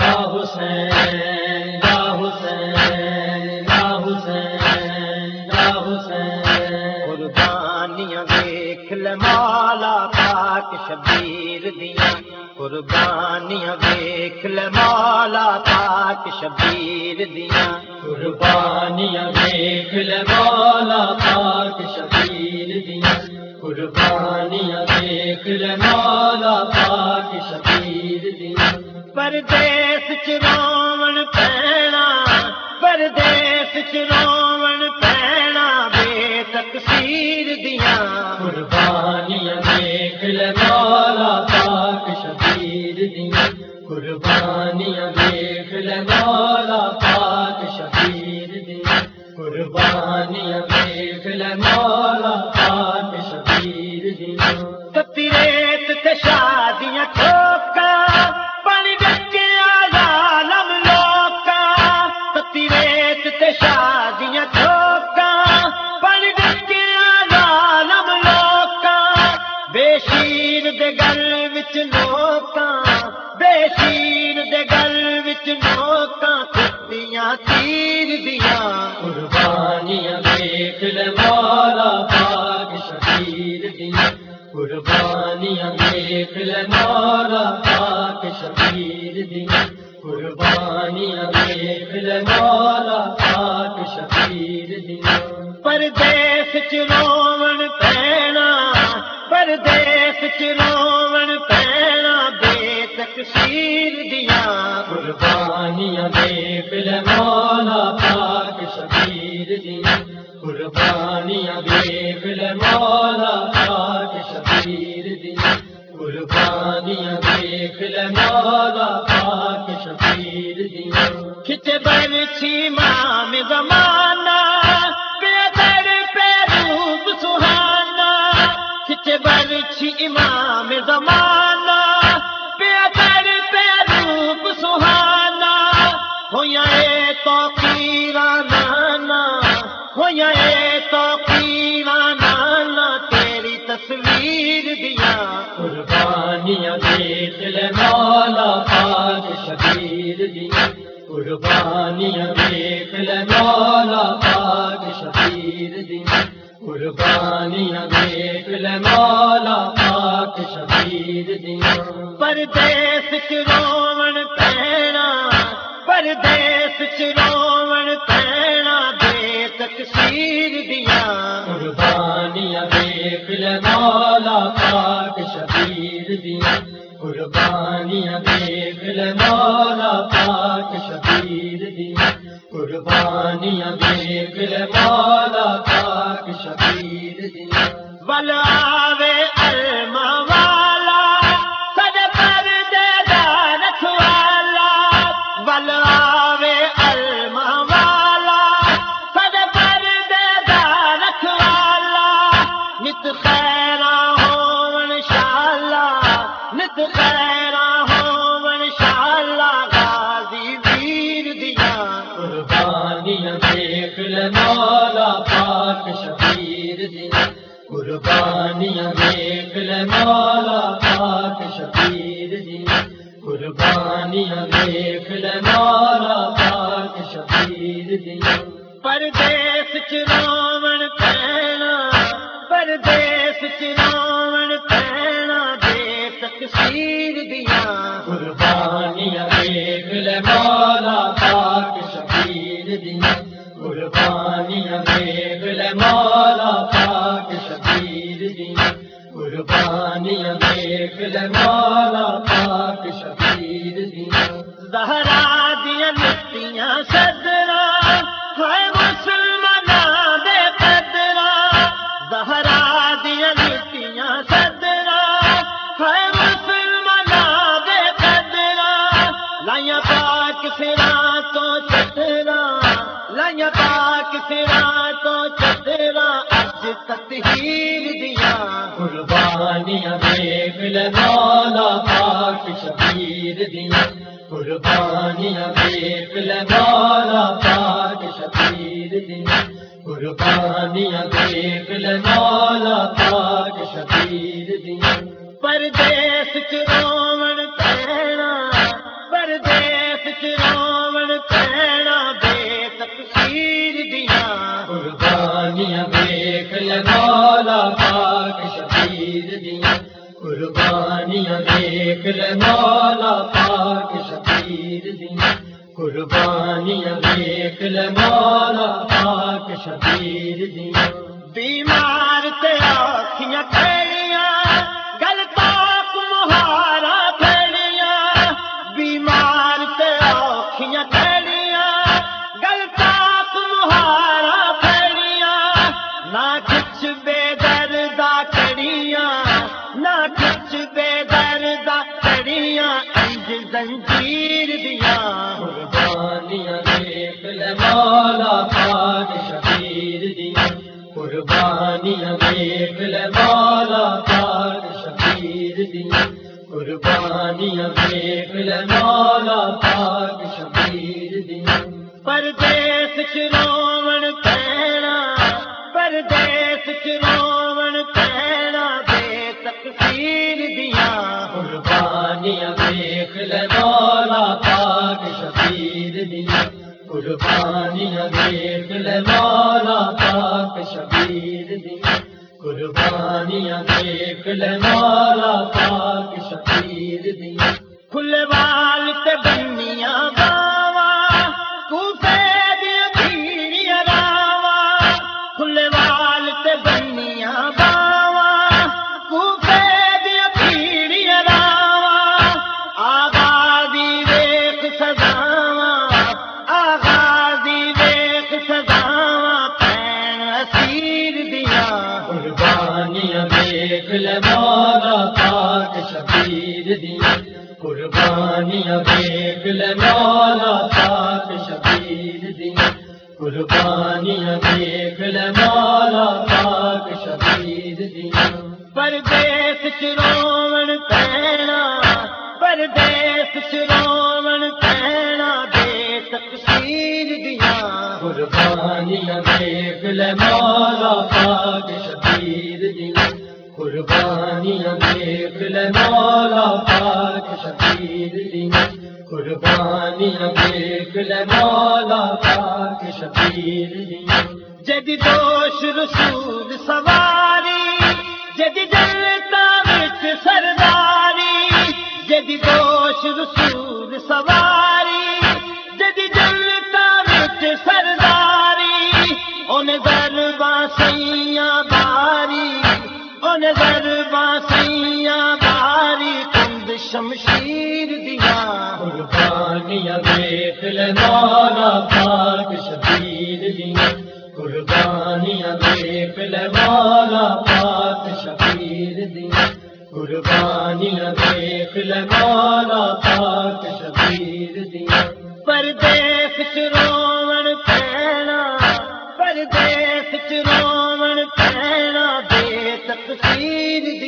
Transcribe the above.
یا حسین یا حسین یا حسین یا حسین۔ قربانیاں دیکھ لے مولا پاک شبیر دیاں۔ قربانیاں دیکھ لے مولا پاک شبیر دیاں۔ قربانیاں دیکھ لے مولا پردیس روون پینا بے قربانیاں دیکھ لے مولا پاک شبیر دیا قربانیاں دیکھ لے مولا پاک شبیر دیا قربانیاں دیکھ لے مولا دیکھ لے مولا پاک شبیر دیا قربانیاں دیکھ لے مولا پاک شبیر دیا قربانیاں دیکھ لے مولا پاک شبیر دیا پردیس چ پینا پردیس چ مولا پاک شبیر دیا قربانیاں دیکھ لے مولا پاک شبیر دیا کھچ برچھی مام زمانہ، بے در پہ روپ سہانا۔ کھچ برچھی امام زمانہ، بے در پہ روپ سہانا۔ ہویا اے تو قربانیاں دیکھ لے مولا پاک شبیر دیا قربانیاں دیکھ لے مولا پاک شبیر دیا پردیس چ روون پینا پردیس چ قربانیاں دیکھ لے مولا پاک شبیر دی قربانیاں دیکھ لے مولا مولا پاک شبیر دیا قربانیاں دیکھ لے مولا پاک شبیر دیا پردیس چ روون پینا پردیس چ روون پینا بے تقسیر دیاں۔ قربانیاں دیکھ لے مولا پاک شبیر دیا قربانیاں چترا اج تطہیر دیا قربانیاں لے مولا پاک شبیر دیا قربانیاں لے مولا پاک شبیر دیا قربانیاں لے مولا پاک شبیر دیا پردیس چ دیکھ لگالا پاک شبیر دیا قربانیاں دیکھ لالا پاک شبیر دیا قربانیاں دیکھ لالا پاک شبیر دیا بیمار زنجیر دیا قربانیاں دیکھ لے مولا پاک شبیر دیا قربانیاں دیکھ لے مولا پاک شبیر دیا قربانیاں دیکھ لے مولا پاک قربانی دیکھ لے مولا پاک شبیر دی۔ قربانیاں دیکھ لے مولا پاک شبیر دی۔ کھلے وال تے بنیاں لے مولا پاک شبیر دیاں قربانیاں لے مولا پاک شبیر دیاں پردیس چ روون پینا پردیس چ روون پینا بے تقسیر دیاں قربانیاں دیکھ لے مولا پاک شبیر دیاں قربانیاں دیکھ لے مولا پاک شبیر دیاں قربانیاں دیکھ مولا پاک شبیر جدی دوش رسول سواری، جدی جلتا وچ سرداری، جدی دوش رسول سواری، جدی جلتا وچ سرداری اون دربا سیاں باری اون دربا سیاں باری، کند شمشیر دیکھ والا پاک شبیر دیاں قربانی دیکھ لے مولا پاک شبیر دی۔ پردیس چ روون پینا پردیس چ روون پینا بے تقسیر دیاں